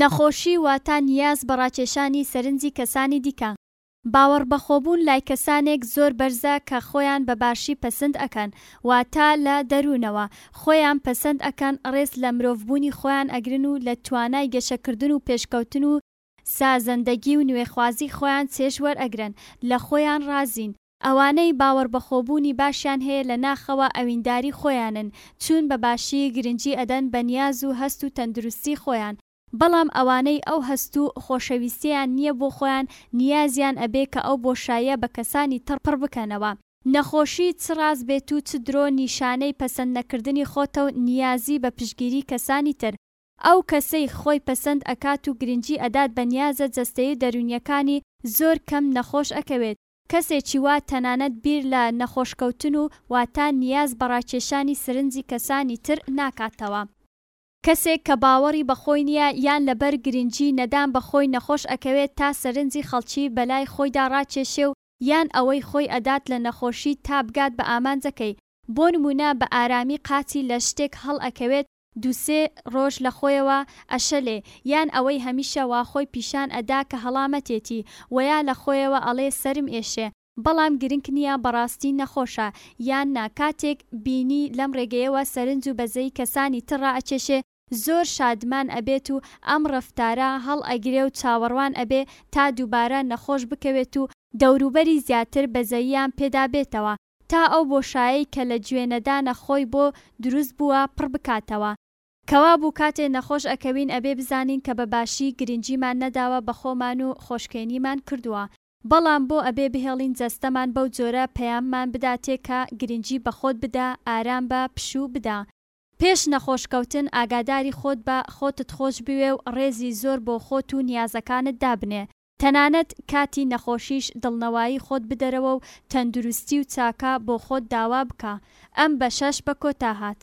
نەخۆشی واتا نیاز بە ڕاکێشانی سەرنجی کەسانی دیکە. باوەڕبەخۆبوون لای کەسانێک زۆر بەرزە کە خۆیان بە باشی پەسند ئەکەن واتا لە دەروونەوە خۆیان پەسەند ئەکەن ڕێز لە مرۆڤبوونی خۆیان ئەگرن و لە توانای گەشەکردن و پێشکەوتن و سازەندەگی و نوێخوازی خۆیان چێژ وەرئەگرن لە خۆیان ڕازین ئەوانەی باوەڕبەخۆبوونی باشیان هەیە لە ناخەوە ئەوینداری خۆیانن چوون بە باشی گرنگی ئەدەن بە نیاز و هەست و تەندروستی خۆیان بەڵام ئەوانەی ئەو هەست و خۆشەویستیەیان نیە بۆ خۆیان نیازیان ئەبێ کە ئەو بۆشاییە بە کەسانی تر پڕ بکەنەوە. نەخۆشی چ ڕاست بێت و چ درۆ نیشانەی پەسەند نەکردنی خۆتە و نیازی بە پشتگیری کەسانی تر ئەو کەسەی خۆی پەسەند ئەکات و گرنگی ئەدات بە نیازە جەستەیی و دەروونیەکانی زۆر کەم نەخۆش ئەکەوێت کەسێکی وا تەنانەت بیر لە نەخۆشکەوتن و واتا نیاز بە ڕاکێشانی سرنجی کەسانی تر ناکاتەوە. کەسێک کە باوەڕی بە خۆی نییە یان لەبەر گرنگی نەدان بە خۆی نەخۆش ئەکەوێت تا سەرنجی خەڵکی بە لای خۆیدا ڕاکێشێ و یان ئەوەی خۆی ئەدات لە نەخۆشی تا بگات بە ئامانجەکەی بۆ نموونە بە ئارامی قاچی لە شتێک هەڵئەکەوێت دوسێ ڕۆژ لە خۆیەوە ئەشەلێ یان ئەوەی هەمیشە وا خۆی پیشان ئەدا کە هەڵامەتێتی وەیا لە خۆیەوە ئەڵێ سەرم ئێشێ بەڵام گرنک نیە بەڕاستی نەخۆشە یان نا کاتێک بینی لەم ڕێگەیەوە سەرنج و بەزەی کەسانی تر ڕائەکێشێ زۆر شادمان ئەبێت و ئەم ڕەفتارە هەڵئەگرێ و چاوەڕوان ئەبێ تا دوبارە نەخۆش بکەوێت و دەوروبەری زیاتر بەزەییان پێدا بێتەوە تا ئەو بۆشایەی کە لە جوێنەدانە خۆی بۆ دروست بووە پڕ بکاتەوە. کەوابوو کاتێ نەخۆش ئەکەوین ئەبێ بزانین کە بە باشی گرنگیمان نەداوە بە خۆمان و خۆشکەینیمان کردووە بەڵام بۆ ئەبێ بهێڵین جەستەمان بەو جۆرە پەیاممان بداتێ کە گرنگی بە خۆت بدە ئارام بە پشوو بدە پێش نەخۆش کەوتن ئاگاداری خۆت بە خۆتت خۆش بوێ و ڕێزی زۆر بۆ خۆت و نیازەکانت دابنێ تەنانەت کاتی نەخۆشیش دڵنەوایی خۆت بدەرەوە و تەندروستی و چاکە بۆ خۆت داوا بکە. ئەم بەشەش بە کۆتا هات.